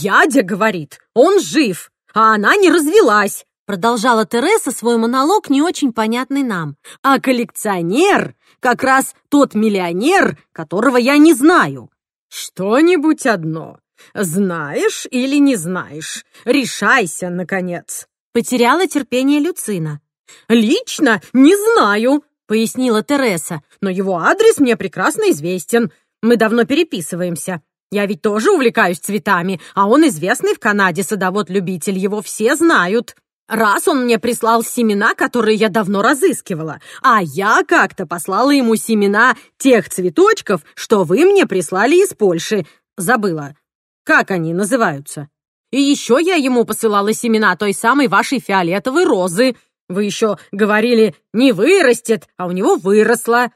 Ядя говорит, он жив, а она не развелась. Продолжала Тереса свой монолог, не очень понятный нам. А коллекционер как раз тот миллионер, которого я не знаю. Что-нибудь одно. Знаешь или не знаешь? Решайся, наконец. Потеряла терпение Люцина. Лично не знаю, пояснила Тереса, но его адрес мне прекрасно известен. Мы давно переписываемся. Я ведь тоже увлекаюсь цветами, а он известный в Канаде садовод-любитель, его все знают. Раз он мне прислал семена, которые я давно разыскивала, а я как-то послала ему семена тех цветочков, что вы мне прислали из Польши. Забыла. Как они называются? И еще я ему посылала семена той самой вашей фиолетовой розы. Вы еще говорили, не вырастет, а у него выросла.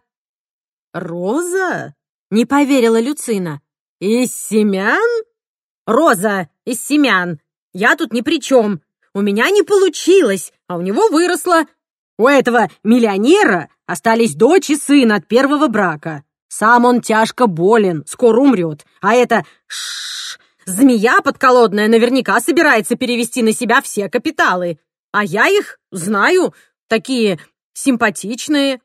Роза? Не поверила Люцина. Из семян? Роза, из семян. Я тут ни при чем. У меня не получилось, а у него выросло. У этого миллионера остались дочь и сын от первого брака. Сам он тяжко болен, скоро умрет. А это шш, змея подколодная наверняка собирается перевести на себя все капиталы. А я их знаю, такие симпатичные.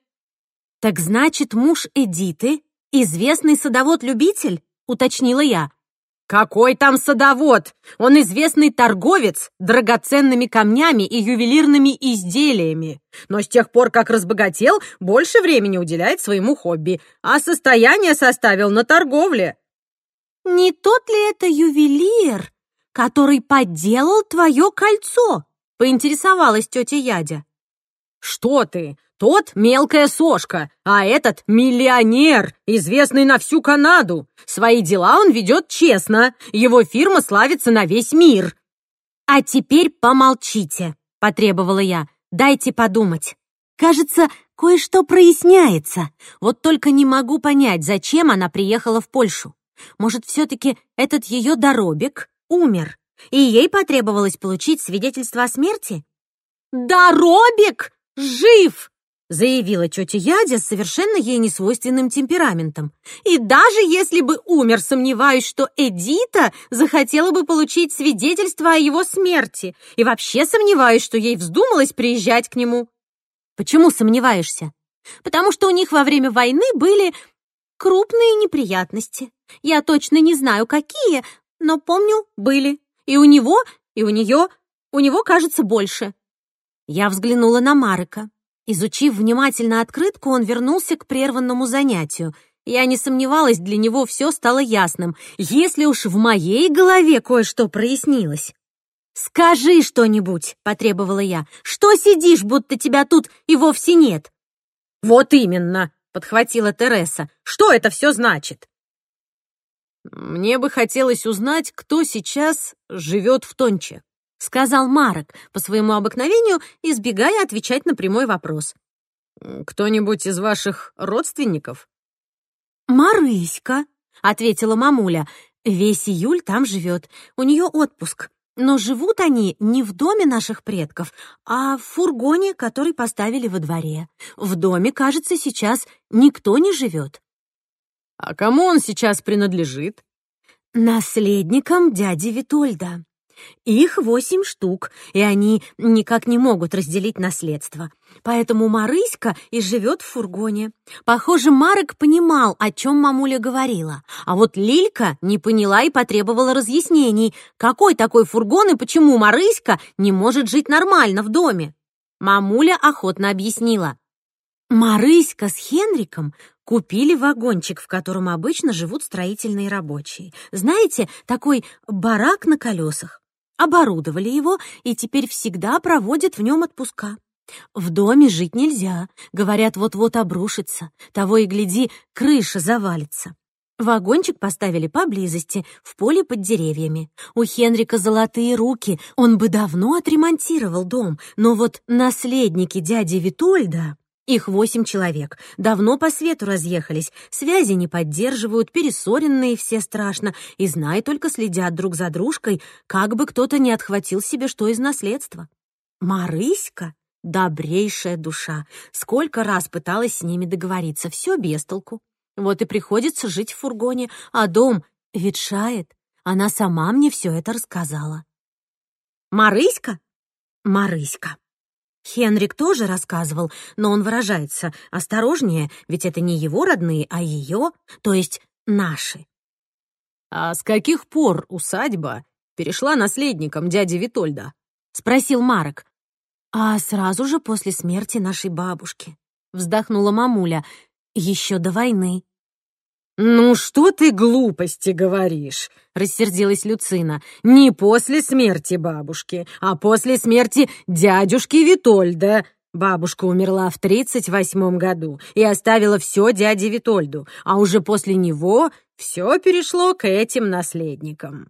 Так значит, муж Эдиты — известный садовод-любитель? Уточнила я. Какой там садовод? Он известный торговец драгоценными камнями и ювелирными изделиями. Но с тех пор, как разбогател, больше времени уделяет своему хобби, а состояние составил на торговле. Не тот ли это ювелир, который подделал твое кольцо? Поинтересовалась тетя Ядя. Что ты? Тот мелкая сошка, а этот миллионер, известный на всю Канаду. Свои дела он ведет честно, его фирма славится на весь мир. А теперь помолчите, потребовала я. Дайте подумать. Кажется, кое-что проясняется. Вот только не могу понять, зачем она приехала в Польшу. Может, все-таки этот ее доробик умер, и ей потребовалось получить свидетельство о смерти? «Доробик жив!» Заявила тетя Ядя с совершенно ей несвойственным темпераментом. «И даже если бы умер, сомневаюсь, что Эдита захотела бы получить свидетельство о его смерти. И вообще сомневаюсь, что ей вздумалось приезжать к нему». «Почему сомневаешься?» «Потому что у них во время войны были крупные неприятности. Я точно не знаю, какие, но помню, были. И у него, и у нее, у него, кажется, больше». Я взглянула на Марика. Изучив внимательно открытку, он вернулся к прерванному занятию. Я не сомневалась, для него все стало ясным, если уж в моей голове кое-что прояснилось. «Скажи что-нибудь», — потребовала я. «Что сидишь, будто тебя тут и вовсе нет?» «Вот именно», — подхватила Тереса. «Что это все значит?» «Мне бы хотелось узнать, кто сейчас живет в Тонче», сказал Марок, по своему обыкновению избегая отвечать на прямой вопрос. «Кто-нибудь из ваших родственников?» «Марыська», — ответила мамуля. «Весь июль там живет. У нее отпуск. Но живут они не в доме наших предков, а в фургоне, который поставили во дворе. В доме, кажется, сейчас никто не живет». «А кому он сейчас принадлежит?» «Наследникам дяди Витольда», их восемь штук, и они никак не могут разделить наследство. Поэтому Марыська и живет в фургоне. Похоже, Марек понимал, о чем мамуля говорила. А вот Лилька не поняла и потребовала разъяснений, какой такой фургон и почему Марыська не может жить нормально в доме. Мамуля охотно объяснила. Марыська с Хенриком купили вагончик, в котором обычно живут строительные рабочие. Знаете, такой барак на колесах оборудовали его и теперь всегда проводят в нем отпуска. В доме жить нельзя, говорят, вот-вот обрушится, того и гляди, крыша завалится. Вагончик поставили поблизости, в поле под деревьями. У Хенрика золотые руки, он бы давно отремонтировал дом, но вот наследники дяди Витольда их восемь человек. Давно по свету разъехались, связи не поддерживают, перессоренные все страшно, и, знай, только следят друг за дружкой, как бы кто-то не отхватил себе что из наследства. Марыська — добрейшая душа. Сколько раз пыталась с ними договориться, все без толку. Вот и приходится жить в фургоне, а дом ветшает. Она сама мне все это рассказала. Марыська? Марыська. Хенрик тоже рассказывал, но он выражается осторожнее, ведь это не его родные, а ее, то есть наши. «А с каких пор усадьба перешла наследником дяди Витольда?» — спросил Марок. «А сразу же после смерти нашей бабушки», — вздохнула мамуля, — «еще до войны». «Ну что ты глупости говоришь?» — рассердилась Люцина. «Не после смерти бабушки, а после смерти дядюшки Витольда. Бабушка умерла в тридцать восьмом году и оставила все дяде Витольду, а уже после него все перешло к этим наследникам».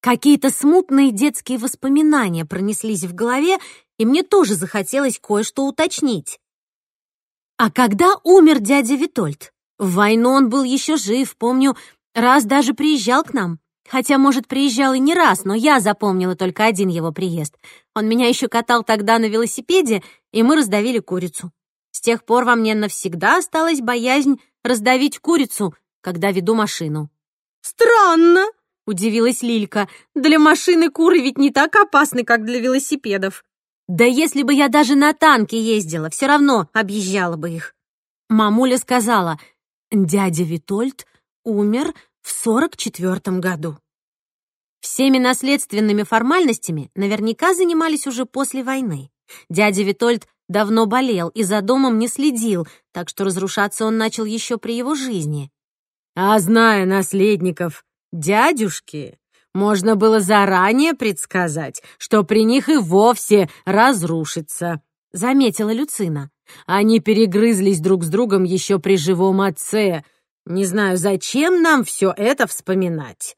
Какие-то смутные детские воспоминания пронеслись в голове, и мне тоже захотелось кое-что уточнить. «А когда умер дядя Витольд?» В войну он был еще жив, помню, раз даже приезжал к нам. Хотя, может, приезжал и не раз, но я запомнила только один его приезд. Он меня еще катал тогда на велосипеде, и мы раздавили курицу. С тех пор во мне навсегда осталась боязнь раздавить курицу, когда веду машину. «Странно», — удивилась Лилька. «Для машины куры ведь не так опасны, как для велосипедов». «Да если бы я даже на танке ездила, все равно объезжала бы их». Мамуля сказала, Дядя Витольд умер в сорок четвертом году. Всеми наследственными формальностями наверняка занимались уже после войны. Дядя Витольд давно болел и за домом не следил, так что разрушаться он начал еще при его жизни. А зная наследников дядюшки, можно было заранее предсказать, что при них и вовсе разрушится, заметила Люцина. Они перегрызлись друг с другом еще при живом отце. Не знаю, зачем нам все это вспоминать.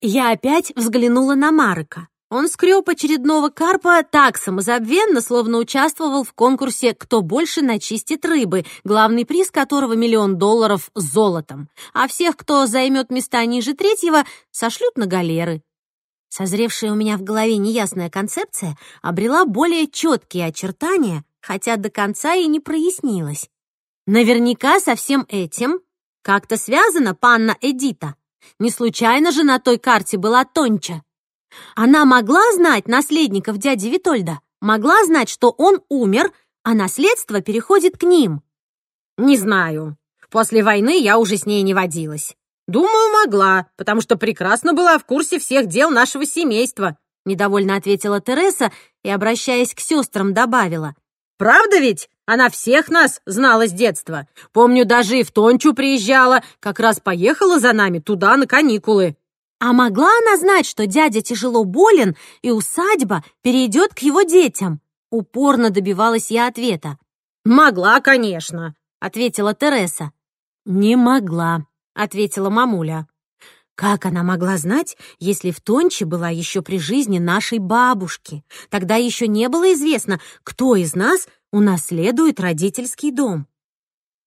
Я опять взглянула на Марка. Он скреб очередного карпа так самозабвенно, словно участвовал в конкурсе «Кто больше начистит рыбы», главный приз которого миллион долларов золотом, а всех, кто займет места ниже третьего, сошлют на галеры. Созревшая у меня в голове неясная концепция обрела более четкие очертания, хотя до конца и не прояснилось. Наверняка со всем этим как-то связана панна Эдита. Не случайно же на той карте была Тонча. Она могла знать наследников дяди Витольда, могла знать, что он умер, а наследство переходит к ним. Не знаю. После войны я уже с ней не водилась. Думаю, могла, потому что прекрасно была в курсе всех дел нашего семейства. Недовольно ответила Тереса и, обращаясь к сестрам, добавила. Правда ведь? Она всех нас знала с детства. Помню, даже и в Тончу приезжала, как раз поехала за нами туда на каникулы. А могла она знать, что дядя тяжело болен, и усадьба перейдет к его детям? Упорно добивалась я ответа. «Могла, конечно», — ответила Тереса. «Не могла», — ответила мамуля. Как она могла знать, если в Тонче была еще при жизни нашей бабушки? Тогда еще не было известно, кто из нас унаследует родительский дом.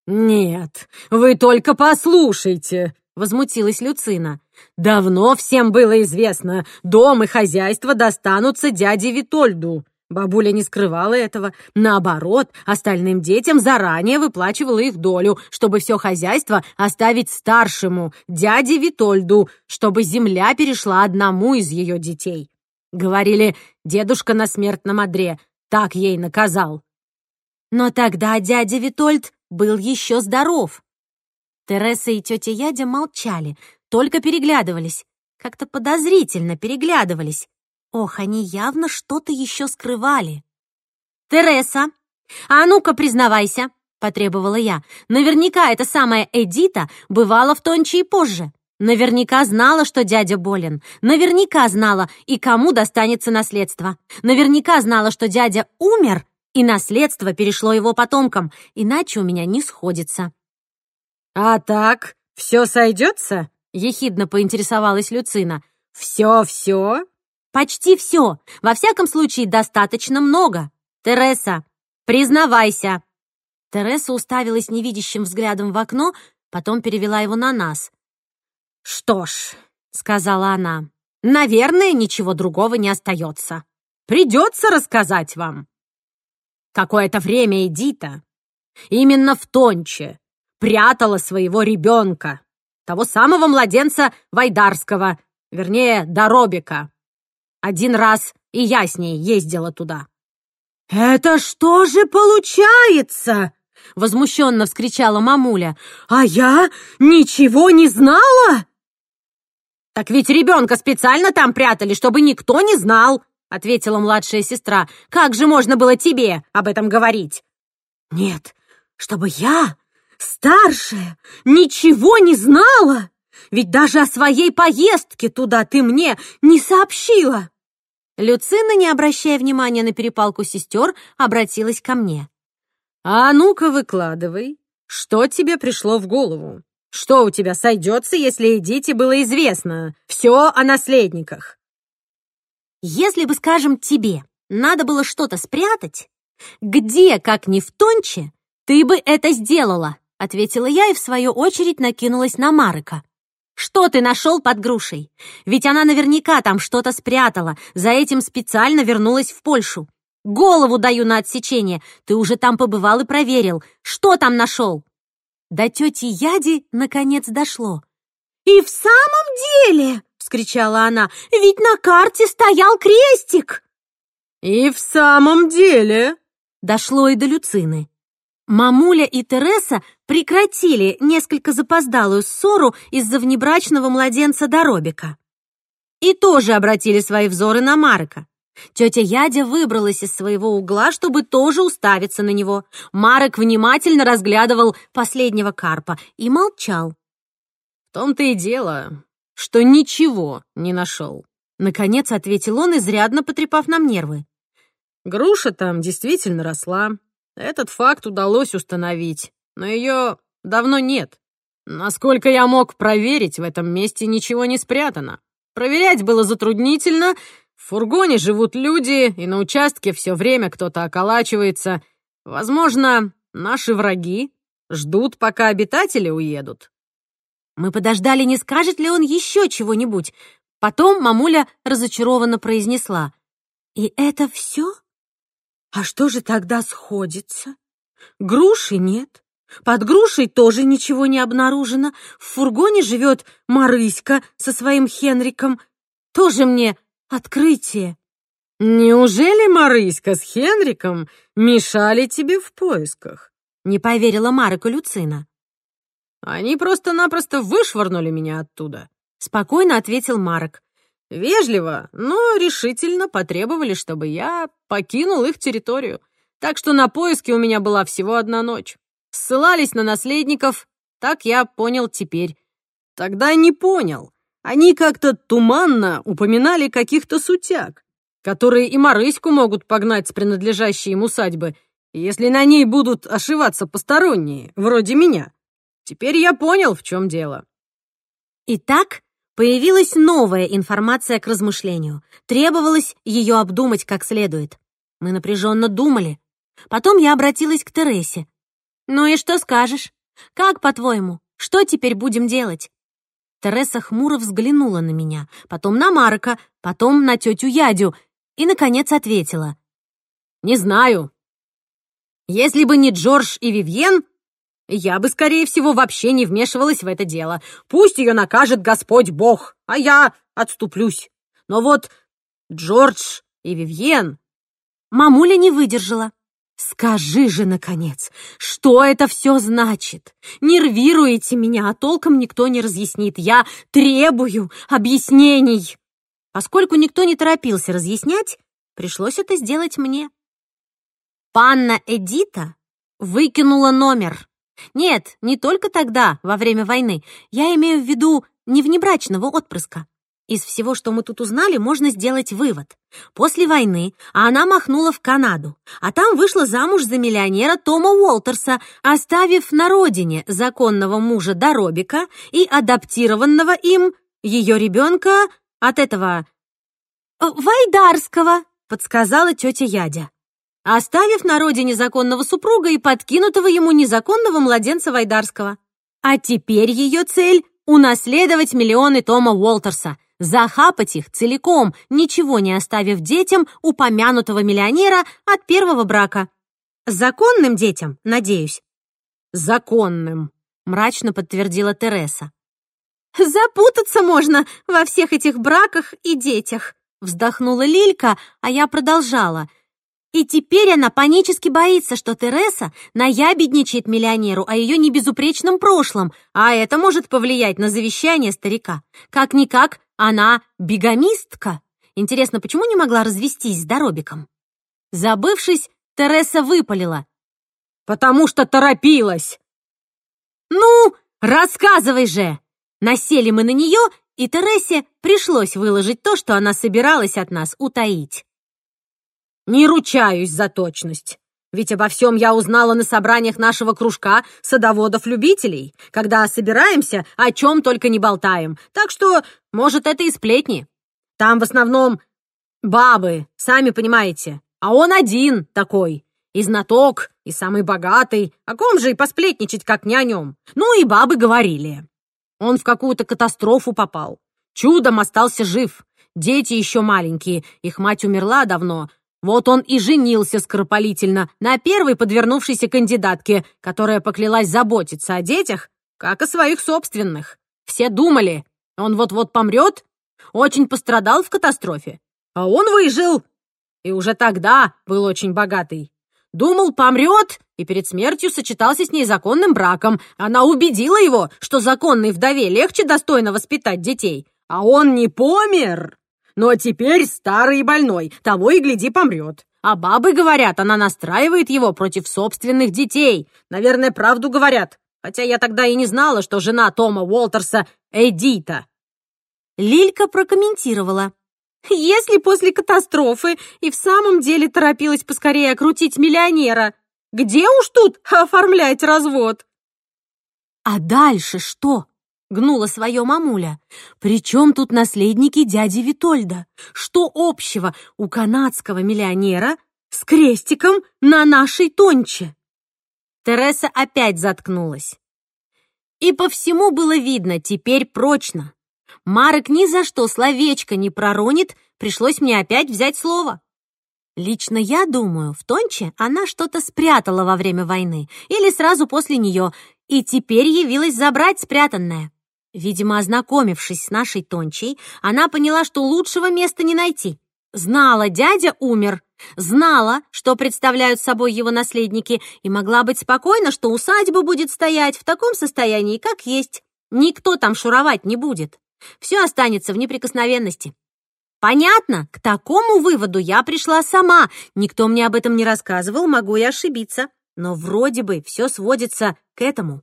«Нет, вы только послушайте», — возмутилась Люцина. «Давно всем было известно, дом и хозяйство достанутся дяде Витольду. Бабуля не скрывала этого. Наоборот, остальным детям заранее выплачивала их долю, чтобы все хозяйство оставить старшему, дяде Витольду, чтобы земля перешла одному из ее детей. Говорили, дедушка на смертном одре так ей наказал. Но тогда дядя Витольд был еще здоров. Тереса и тетя Ядя молчали, только переглядывались. Как-то подозрительно переглядывались. Ох, они явно что-то еще скрывали. «Тереса, а ну-ка признавайся», — потребовала я. «Наверняка эта самая Эдита бывала в Тонче и позже. Наверняка знала, что дядя болен. Наверняка знала, и кому достанется наследство. Наверняка знала, что дядя умер, и наследство перешло его потомкам. Иначе у меня не сходится». «А так, все сойдется?» — ехидно поинтересовалась Люцина. «Все-все?» Почти все. Во всяком случае, достаточно много. Тереса, признавайся. Тереса уставилась невидящим взглядом в окно, потом перевела его на нас. «Что ж», — сказала она, — «наверное, ничего другого не остается. Придется рассказать вам. Какое-то время Эдита именно в Тонче прятала своего ребенка, того самого младенца Вайдарского, Вернее, до Робика. Один раз и я с ней ездила туда». «Это что же получается?» — возмущенно вскричала мамуля. «А я ничего не знала?» «Так ведь ребенка специально там прятали, чтобы никто не знал», — ответила младшая сестра. «Как же можно было тебе об этом говорить?» «Нет, чтобы я, старшая, ничего не знала! Ведь даже о своей поездке туда ты мне не сообщила!» Люцина, не обращая внимания на перепалку сестер, обратилась ко мне. «А ну-ка выкладывай, что тебе пришло в голову?» Что у тебя сойдется, если Эдите было известно? Все о наследниках. Если бы, скажем, тебе надо было что-то спрятать, где, как ни в Тонче, ты бы это сделала, ответила я и в свою очередь накинулась на Марика. Что ты нашел под грушей? Ведь она наверняка там что-то спрятала, за этим специально вернулась в Польшу. Голову даю на отсечение, ты уже там побывал и проверил. Что там нашел? До тети Яди наконец дошло. «И в самом деле!» — вскричала она. «Ведь на карте стоял крестик!» «И в самом деле!» — дошло и до Люцины. Мамуля и Тереса прекратили несколько запоздалую ссору из-за внебрачного младенца Доробика. И тоже обратили свои взоры на Марка. Тетя Ядя выбралась из своего угла, чтобы тоже уставиться на него. Марек внимательно разглядывал последнего карпа и молчал. «В том-то и дело, что ничего не нашел», — наконец ответил он, изрядно потрепав нам нервы. «Груша там действительно росла. Этот факт удалось установить, но ее давно нет. Насколько я мог проверить, в этом месте ничего не спрятано. Проверять было затруднительно, в фургоне живут люди, и на участке все время кто-то околачивается. Возможно, наши враги ждут, пока обитатели уедут. Мы подождали, не скажет ли он еще чего-нибудь. Потом мамуля разочарованно произнесла. «И это все? А что же тогда сходится? Груши нет. Под грушей тоже ничего не обнаружено. В фургоне живет Марыська со своим Хенриком. Тоже мне открытие. Неужели Марыська с Хенриком мешали тебе в поисках? Не поверила Марика Люцина. Они просто-напросто вышвырнули меня оттуда. Спокойно ответил Марк. Вежливо, но решительно потребовали, чтобы я покинул их территорию. Так что на поиски у меня была всего одна ночь. Ссылались на наследников, так я понял теперь. Тогда не понял. Они как-то туманно упоминали каких-то сутяг, которые и Марыську могут погнать с принадлежащей им усадьбы, если на ней будут ошиваться посторонние, вроде меня. Теперь я понял, в чем дело. Итак, появилась новая информация к размышлению. Требовалось ее обдумать как следует. Мы напряженно думали. Потом я обратилась к Тересе. «Ну и что скажешь? Как, по-твоему, что теперь будем делать?» Тереса хмуро взглянула на меня, потом на Марка, потом на тетю Ядю и, наконец, ответила. «Не знаю. Если бы не Джордж и Вивьен, я бы, скорее всего, вообще не вмешивалась в это дело. Пусть ее накажет Господь Бог, а я отступлюсь. Но вот Джордж и Вивьен...» Мамуля не выдержала. «Скажи же, наконец, что это все значит? Нервируете меня, а толком никто не разъяснит. Я требую объяснений!» Поскольку никто не торопился разъяснять, пришлось это сделать мне. Панна Эдита выкинула номер. Нет, не только тогда, во время войны. Я имею в виду не внебрачного отпрыска. Из всего, что мы тут узнали, можно сделать вывод. После войны она махнула в Канаду, а там вышла замуж за миллионера Тома Уолтерса, оставив на родине законного мужа Доробика и адаптированного им ее ребенка от этого... «Э, «Вайдарского», — подсказала тетя Ядя. Оставив на родине законного супруга и подкинутого ему незаконного младенца Вайдарского. А теперь ее цель — унаследовать миллионы Тома Уолтерса, захапать их целиком, ничего не оставив детям упомянутого миллионера от первого брака. Законным детям, надеюсь. Законным, мрачно подтвердила Тереса. «Запутаться можно во всех этих браках и детях», — вздохнула Лилька, а я продолжала. И теперь она панически боится, что Тереса наябедничает миллионеру о ее небезупречном прошлом, а это может повлиять на завещание старика. Как-никак, она бигамистка. Интересно, почему не могла развестись с Доробиком? Забывшись, Тереса выпалила. «Потому что торопилась!» «Ну, рассказывай же!» Насели мы на нее, и Тересе пришлось выложить то, что она собиралась от нас утаить. «Не ручаюсь за точность. Ведь обо всем я узнала на собраниях нашего кружка садоводов-любителей, когда собираемся, о чем только не болтаем. Так что, может, это и сплетни. Там в основном бабы, сами понимаете. А он один такой. И знаток, и самый богатый. О ком же и посплетничать, как не о нем? Ну и бабы говорили. Он в какую-то катастрофу попал. Чудом остался жив. Дети еще маленькие, их мать умерла давно. Вот он и женился скоропалительно на первой подвернувшейся кандидатке, которая поклялась заботиться о детях, как о своих собственных. Все думали, он вот-вот помрет, очень пострадал в катастрофе. А он выжил. И уже тогда был очень богатый. Думал, помрет, и перед смертью сочетался с ней законным браком. Она убедила его, что законной вдове легче достойно воспитать детей. А он не помер. Но теперь старый и больной, того и гляди помрет. А бабы говорят, она настраивает его против собственных детей. Наверное, правду говорят. Хотя я тогда и не знала, что жена Тома Уолтерса Эдита. Лилька прокомментировала. Если после катастрофы и в самом деле торопилась поскорее окрутить миллионера, где уж тут оформлять развод? А дальше что? Гнула свое мамуля. Причем тут наследники дяди Витольда? Что общего у канадского миллионера с крестиком на нашей тонче? Тереса опять заткнулась. И по всему было видно теперь прочно. Марек ни за что словечко не проронит, пришлось мне опять взять слово. Лично я думаю, в Тонче она что-то спрятала во время войны или сразу после нее, и теперь явилась забрать спрятанное. Видимо, ознакомившись с нашей Тончей, она поняла, что лучшего места не найти. Знала, дядя умер, знала, что представляют собой его наследники, и могла быть спокойна, что усадьба будет стоять в таком состоянии, как есть. Никто там шуровать не будет. Все останется в неприкосновенности. Понятно, к такому выводу я пришла сама. Никто мне об этом не рассказывал, могу и ошибиться. Но вроде бы все сводится к этому.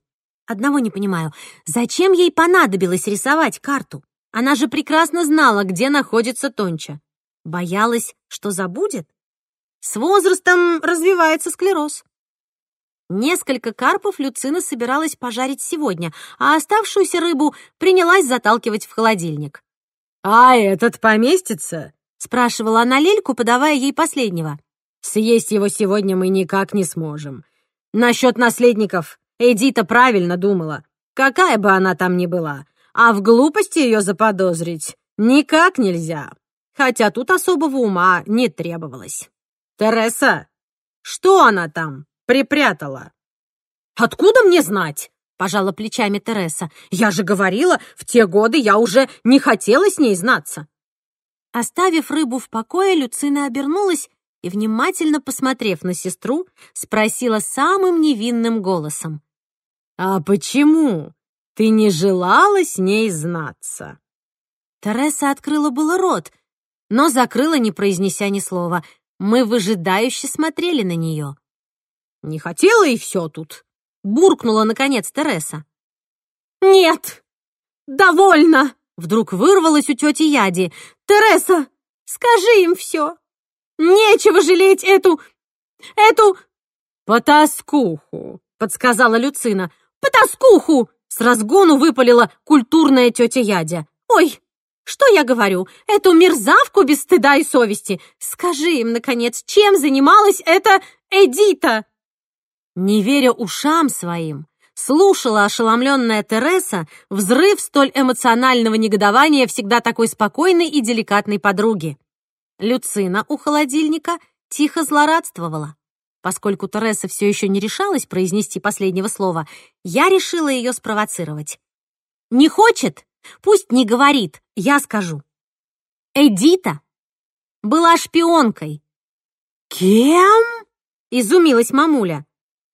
Одного не понимаю, зачем ей понадобилось рисовать карту? Она же прекрасно знала, где находится Тонча. Боялась, что забудет? С возрастом развивается склероз. Несколько карпов Люцина собиралась пожарить сегодня, а оставшуюся рыбу принялась заталкивать в холодильник. «А этот поместится?» — спрашивала она Лельку, подавая ей последнего. «Съесть его сегодня мы никак не сможем. Насчет наследников Эдита правильно думала, какая бы она там ни была, а в глупости ее заподозрить никак нельзя, хотя тут особого ума не требовалось. Тереса, что она там?» припрятала». «Откуда мне знать?» — пожала плечами Тереса. «Я же говорила, в те годы я уже не хотела с ней знаться». Оставив рыбу в покое, Люцина обернулась и, внимательно посмотрев на сестру, спросила самым невинным голосом. «А почему ты не желала с ней знаться?» Тереса открыла было рот, но закрыла, не произнеся ни слова. Мы выжидающе смотрели на нее. «Не хотела и все тут», — буркнула, наконец, Тереса. «Нет, довольно!» — вдруг вырвалась у тети Яди. «Тереса, скажи им все! Нечего жалеть эту... эту...» «Потаскуху», — подсказала Люцина. «Потаскуху!» — с разгону выпалила культурная тетя Ядя. «Ой, что я говорю? Эту мерзавку без стыда и совести! Скажи им, наконец, чем занималась эта Эдита?» Не веря ушам своим, слушала ошеломленная Тереса взрыв столь эмоционального негодования всегда такой спокойной и деликатной подруги. Люцина у холодильника тихо злорадствовала. Поскольку Тереса все еще не решалась произнести последнего слова, я решила ее спровоцировать. «Не хочет? Пусть не говорит, я скажу. Эдита была шпионкой. «Кем?» — изумилась мамуля.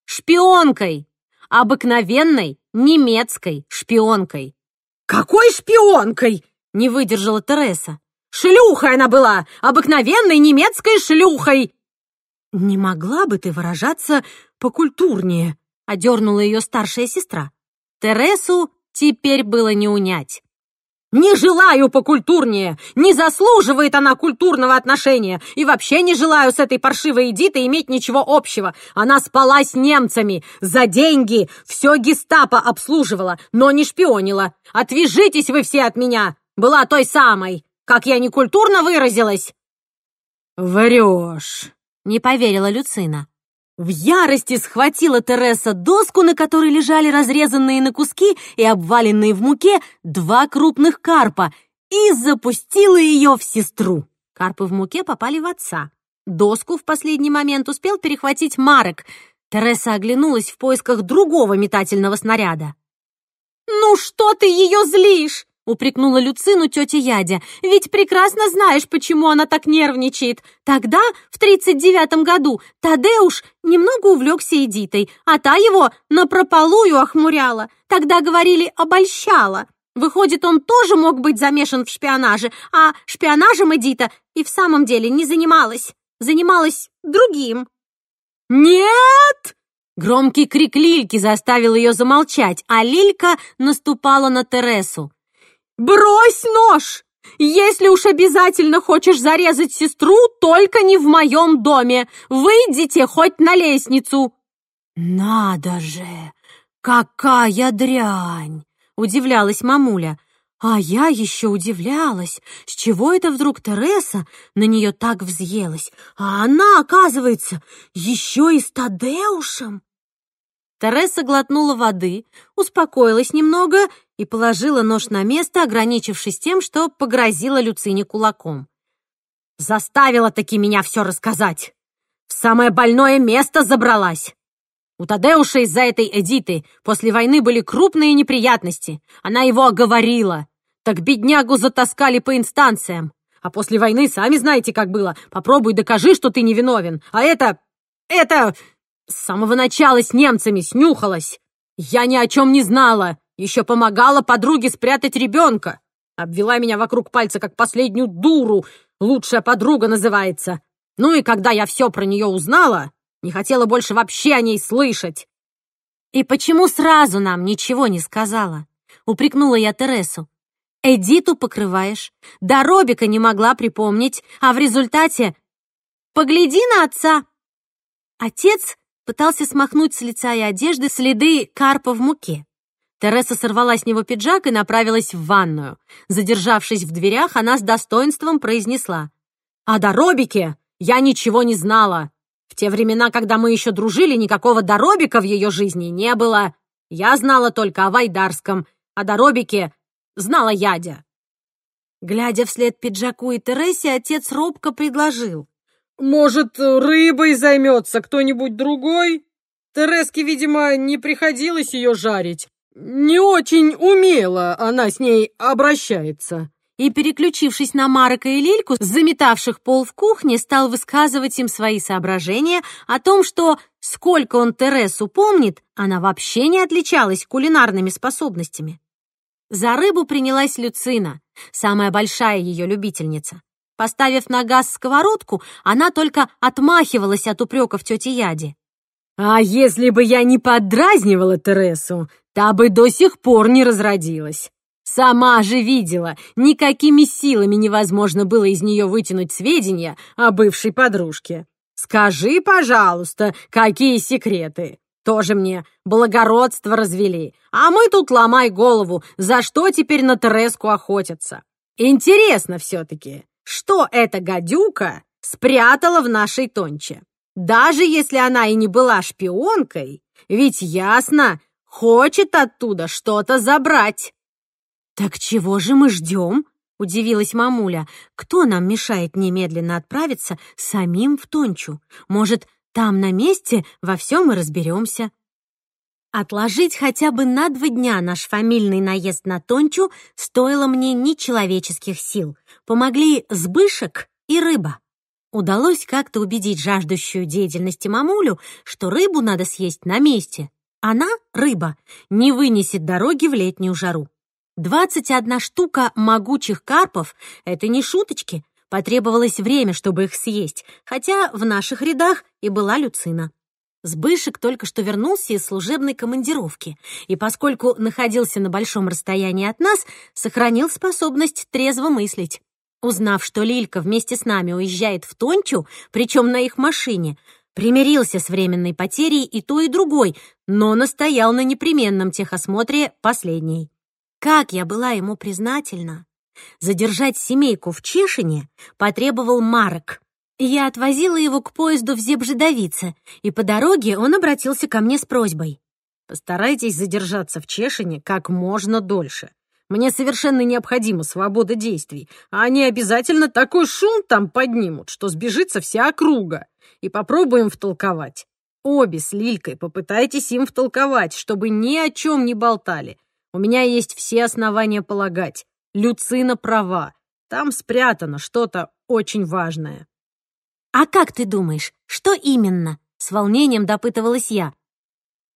«Шпионкой! Обыкновенной немецкой шпионкой!» «Какой шпионкой?» — не выдержала Тереса. «Шлюхой она была! Обыкновенной немецкой шлюхой!» «Не могла бы ты выражаться покультурнее?» — одернула ее старшая сестра. Тересу теперь было не унять. «Не желаю покультурнее! Не заслуживает она культурного отношения! И вообще не желаю с этой паршивой Эдитой иметь ничего общего! Она спала с немцами! За деньги! Все гестапо обслуживала, но не шпионила! Отвяжитесь вы все от меня! Была той самой! Как я некультурно выразилась!» «Врешь!» — не поверила Люцина. В ярости схватила Тереса доску, на которой лежали разрезанные на куски и обваленные в муке два крупных карпа, и запустила ее в сестру. Карпы в муке попали в отца. Доску в последний момент успел перехватить Марек. Тереса оглянулась в поисках другого метательного снаряда. «Ну что ты ее злишь?» Упрекнула Люцину тетя Ядя. «Ведь прекрасно знаешь, почему она так нервничает. Тогда, в тридцать девятом году, Тадеуш немного увлекся Эдитой, а та его напропалую охмуряла. Тогда, говорили, обольщала. Выходит, он тоже мог быть замешан в шпионаже, а шпионажем Эдита и в самом деле не занималась. Занималась другим». «Нет!» Громкий крик Лильки заставил ее замолчать, а Лилька наступала на Тересу. «Брось нож! Если уж обязательно хочешь зарезать сестру, только не в моем доме. Выйдите хоть на лестницу!» «Надо же! Какая дрянь!» — удивлялась мамуля. А я еще удивлялась, с чего это вдруг Тереса на нее так взъелась, а она, оказывается, еще и с Тадеушем. Тереса глотнула воды, успокоилась немного и положила нож на место, ограничившись тем, что погрозила Люцине кулаком. «Заставила таки меня все рассказать! В самое больное место забралась! У Тадеуша из-за этой Эдиты после войны были крупные неприятности. Она его оговорила. Так беднягу затаскали по инстанциям. А после войны, сами знаете, как было. Попробуй докажи, что ты невиновен. А это... это... С самого начала с немцами снюхалась. Я ни о чем не знала. Еще помогала подруге спрятать ребенка. Обвела меня вокруг пальца, как последнюю дуру. Лучшая подруга называется. Ну и когда я все про нее узнала, не хотела больше вообще о ней слышать. «И почему сразу нам ничего не сказала?» — упрекнула я Тересу. «Эдиту покрываешь, да Робика не могла припомнить, а в результате... Погляди на отца!» Отец пытался смахнуть с лица и одежды следы карпа в муке. Тереса сорвала с него пиджак и направилась в ванную. Задержавшись в дверях, она с достоинством произнесла. «О Доробике я ничего не знала. В те времена, когда мы еще дружили, никакого Доробика в ее жизни не было. Я знала только о Вайдарском, о Доробике знала Ядя». Глядя вслед пиджаку и Тересе, отец робко предложил. «Может, рыбой займется кто-нибудь другой? Тереске, видимо, не приходилось ее жарить. Не очень умело она с ней обращается. И, переключившись на Марка и Лильку, заметавших пол в кухне, стал высказывать им свои соображения о том, что, сколько он Тересу помнит, она вообще не отличалась кулинарными способностями. За рыбу принялась Люцина, самая большая ее любительница. Поставив на газ сковородку, она только отмахивалась от упреков тети Яди. «А если бы я не поддразнивала Тересу, та бы до сих пор не разродилась. Сама же видела, никакими силами невозможно было из нее вытянуть сведения о бывшей подружке. Скажи, пожалуйста, какие секреты? Тоже мне благородство развели, а мы тут ломай голову, за что теперь на Тереску охотятся. Интересно все-таки, что эта гадюка спрятала в нашей тонче? Даже если она и не была шпионкой, ведь ясно, хочет оттуда что-то забрать. «Так чего же мы ждем?» — удивилась мамуля. «Кто нам мешает немедленно отправиться самим в Тончу? Может, там на месте во всем и разберемся?» Отложить хотя бы на два дня наш фамильный наезд на Тончу стоило мне нечеловеческих сил. Помогли сбышек и рыба. Удалось как-то убедить жаждущую деятельности мамулю, что рыбу надо съесть на месте. Она, рыба, не вынесет дороги в летнюю жару. Двадцать одна штука могучих карпов — это не шуточки. Потребовалось время, чтобы их съесть, хотя в наших рядах и была Люцина. Сбышек только что вернулся из служебной командировки, и поскольку находился на большом расстоянии от нас, сохранил способность трезво мыслить. Узнав, что Лилька вместе с нами уезжает в Тончу, причем на их машине, примирился с временной потерей и той, и другой, но настоял на непременном техосмотре последней. Как я была ему признательна! Задержать семейку в Чешине потребовал Марок, я отвозила его к поезду в Зебжедовице, и по дороге он обратился ко мне с просьбой. «Постарайтесь задержаться в Чешине как можно дольше. Мне совершенно необходима свобода действий, а они обязательно такой шум там поднимут, что сбежится вся округа. И попробуем втолковать. Обе с Лилькой попытайтесь им втолковать, чтобы ни о чем не болтали. У меня есть все основания полагать. Люцина права. Там спрятано что-то очень важное». «А как ты думаешь, что именно?» — с волнением допытывалась я.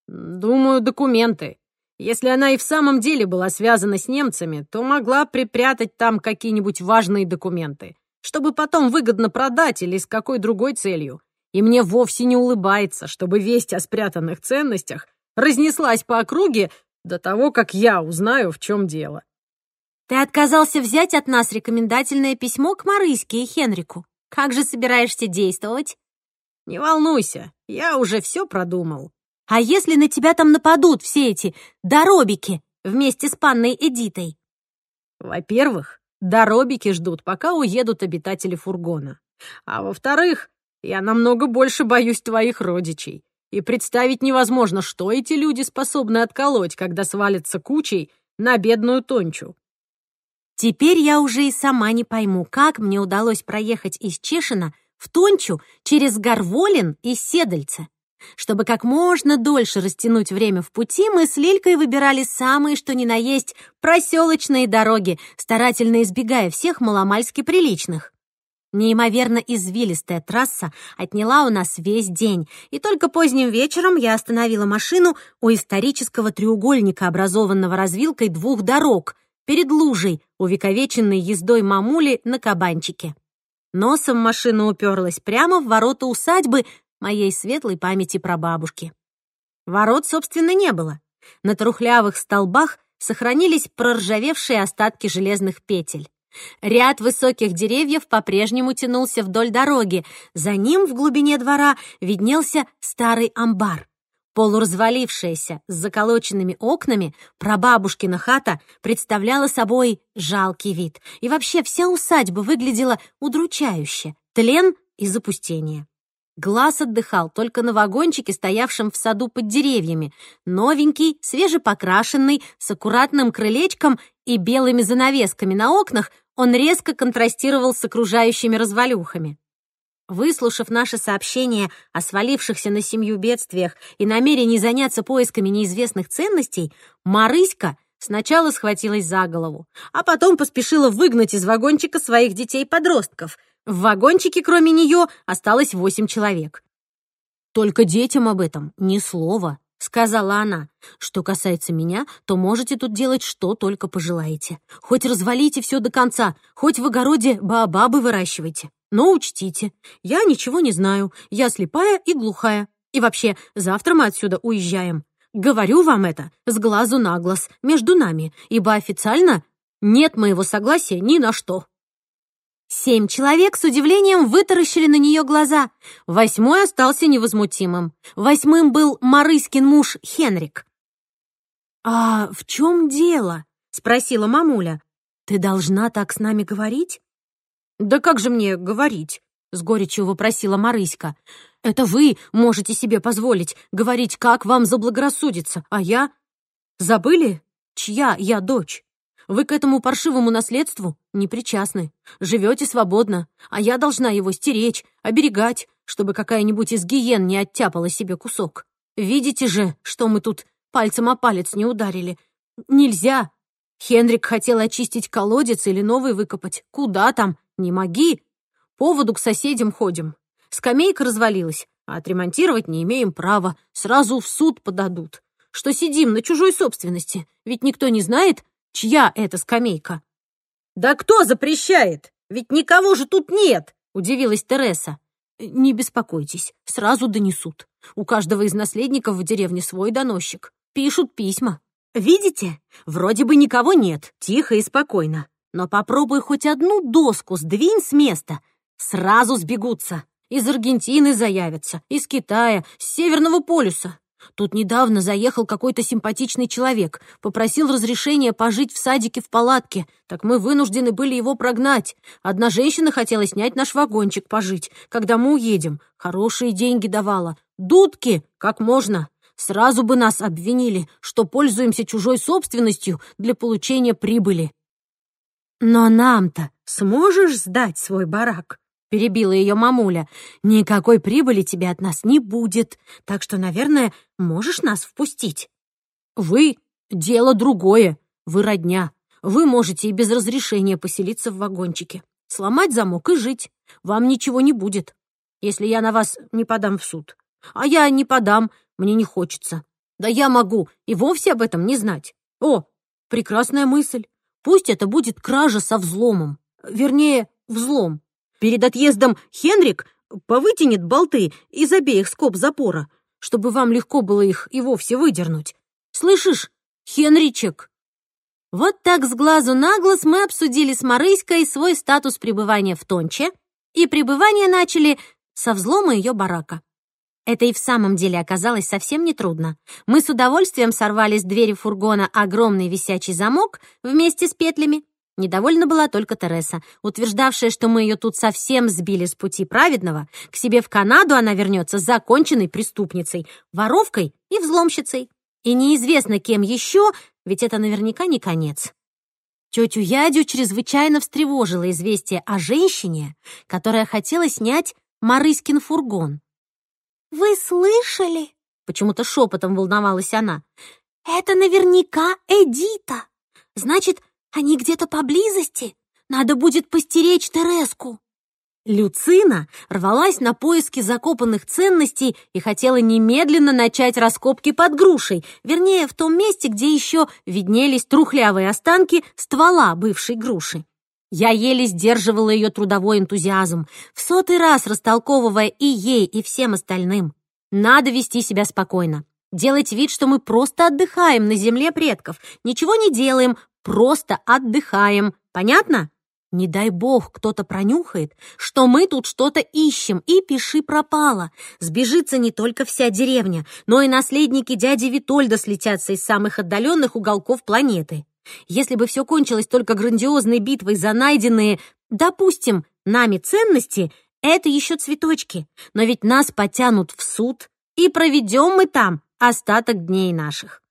«Думаю, документы. Если она и в самом деле была связана с немцами, то могла припрятать там какие-нибудь важные документы, чтобы потом выгодно продать или с какой другой целью. И мне вовсе не улыбается, чтобы весть о спрятанных ценностях разнеслась по округе до того, как я узнаю, в чем дело». «Ты отказался взять от нас рекомендательное письмо к Марыське и Хенрику?» Как же собираешься действовать?» «Не волнуйся, я уже все продумал». «А если на тебя там нападут все эти доробики вместе с панной Эдитой?» «Во-первых, доробики ждут, пока уедут обитатели фургона. А во-вторых, я намного больше боюсь твоих родичей. И представить невозможно, что эти люди способны отколоть, когда свалятся кучей на бедную Тончу. Теперь я уже и сама не пойму, как мне удалось проехать из Чешина в Тончу через Горволин и Седальце. Чтобы как можно дольше растянуть время в пути, мы с Лилькой выбирали самые, что ни на есть, проселочные дороги, старательно избегая всех маломальски приличных. Неимоверно извилистая трасса отняла у нас весь день, и только поздним вечером я остановила машину у исторического треугольника, образованного развилкой двух дорог, перед лужей, увековеченной ездой мамули на кабанчике. Носом машина уперлась прямо в ворота усадьбы моей светлой памяти прабабушки. Ворот, собственно, не было. На трухлявых столбах сохранились проржавевшие остатки железных петель. Ряд высоких деревьев по-прежнему тянулся вдоль дороги. За ним в глубине двора виднелся старый амбар. Полуразвалившаяся с заколоченными окнами прабабушкина хата представляла собой жалкий вид, и вообще вся усадьба выглядела удручающе, тлен и запустение. Глаз отдыхал только на вагончике, стоявшем в саду под деревьями, новенький, свежепокрашенный, с аккуратным крылечком и белыми занавесками на окнах, он резко контрастировал с окружающими развалюхами. Выслушав наше сообщение о свалившихся на семью бедствиях и намерении заняться поисками неизвестных ценностей, Марыська сначала схватилась за голову, а потом поспешила выгнать из вагончика своих детей-подростков. В вагончике, кроме нее, осталось восемь человек. «Только детям об этом ни слова», — сказала она. «Что касается меня, то можете тут делать что только пожелаете. Хоть развалите все до конца, хоть в огороде баобабы выращивайте. Но учтите, я ничего не знаю, я слепая и глухая. И вообще, завтра мы отсюда уезжаем. Говорю вам это с глазу на глаз, между нами, ибо официально нет моего согласия ни на что». Семь человек с удивлением вытаращили на нее глаза. Восьмой остался невозмутимым. Восьмым был Марыскин муж Хенрик. «А в чем дело?» — спросила мамуля. «Ты должна так с нами говорить?» «Да как же мне говорить?» — с горечью вопросила Марыська. «Это вы можете себе позволить говорить, как вам заблагорассудится, а я...» «Забыли, чья я дочь? Вы к этому паршивому наследству не причастны. Живете свободно, а я должна его стеречь, оберегать, чтобы какая-нибудь из гиен не оттяпала себе кусок. Видите же, что мы тут пальцем о палец не ударили. Нельзя. Хенрик хотел очистить колодец или новый выкопать. Куда там? Не моги. Поводу к соседям ходим. Скамейка развалилась, а отремонтировать не имеем права. Сразу в суд подадут. Что сидим на чужой собственности, ведь никто не знает, чья это скамейка. «Да кто запрещает? Ведь никого же тут нет!» — удивилась Тереса. «Не беспокойтесь, сразу донесут. У каждого из наследников в деревне свой доносчик. Пишут письма. Видите? Вроде бы никого нет, тихо и спокойно. Но попробуй хоть одну доску сдвинь с места. Сразу сбегутся. Из Аргентины заявятся, из Китая, с Северного полюса. Тут недавно заехал какой-то симпатичный человек, попросил разрешения пожить в садике в палатке, так мы вынуждены были его прогнать. Одна женщина хотела снять наш вагончик пожить, когда мы уедем. Хорошие деньги давала. Дудки, как можно. Сразу бы нас обвинили, что пользуемся чужой собственностью для получения прибыли. Но нам-то сможешь сдать свой барак? перебила ее мамуля. «Никакой прибыли тебе от нас не будет, так что, наверное, можешь нас впустить». «Вы — дело другое. Вы родня. Вы можете и без разрешения поселиться в вагончике, сломать замок и жить. Вам ничего не будет, если я на вас не подам в суд. А я не подам, мне не хочется. Да я могу и вовсе об этом не знать. О, прекрасная мысль. Пусть это будет кража со взломом. Вернее, взлом. Перед отъездом Хенрик повытянет болты из обеих скоб запора, чтобы вам легко было их и вовсе выдернуть. Слышишь, Хенричек?» Вот так с глазу на глаз мы обсудили с Марыськой свой статус пребывания в Тонче, и пребывание начали со взлома ее барака. Это и в самом деле оказалось совсем нетрудно. Мы с удовольствием сорвали с двери фургона огромный висячий замок вместе с петлями, Недовольна была только Тереса, утверждавшая, что мы ее тут совсем сбили с пути праведного. К себе в Канаду она вернется законченной преступницей, воровкой и взломщицей. И неизвестно, кем еще, ведь это наверняка не конец. Тетю Ядю чрезвычайно встревожило известие о женщине, которая хотела снять Марыскин фургон. «Вы слышали?» — почему-то шепотом волновалась она. «Это наверняка Эдита. Значит, они где-то поблизости. Надо будет постеречь Тереску». Люцина рвалась на поиски закопанных ценностей и хотела немедленно начать раскопки под грушей, вернее, в том месте, где еще виднелись трухлявые останки ствола бывшей груши. Я еле сдерживала ее трудовой энтузиазм, в сотый раз растолковывая и ей, и всем остальным. Надо вести себя спокойно. Делать вид, что мы просто отдыхаем на земле предков, ничего не делаем, Просто отдыхаем. Понятно? Не дай бог кто-то пронюхает, что мы тут что-то ищем, и пиши пропало. Сбежится не только вся деревня, но и наследники дяди Витольда слетятся из самых отдаленных уголков планеты. Если бы все кончилось только грандиозной битвой за найденные, допустим, нами ценности, это еще цветочки. Но ведь нас потянут в суд, и проведем мы там остаток дней наших.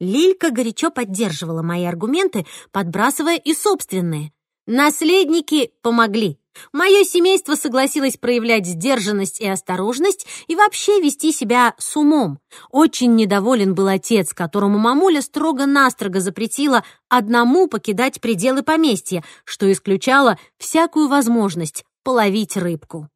Лилька горячо поддерживала мои аргументы, подбрасывая и собственные. Наследники помогли. Мое семейство согласилось проявлять сдержанность и осторожность и вообще вести себя с умом. Очень недоволен был отец, которому мамуля строго-настрого запретила одному покидать пределы поместья, что исключало всякую возможность половить рыбку.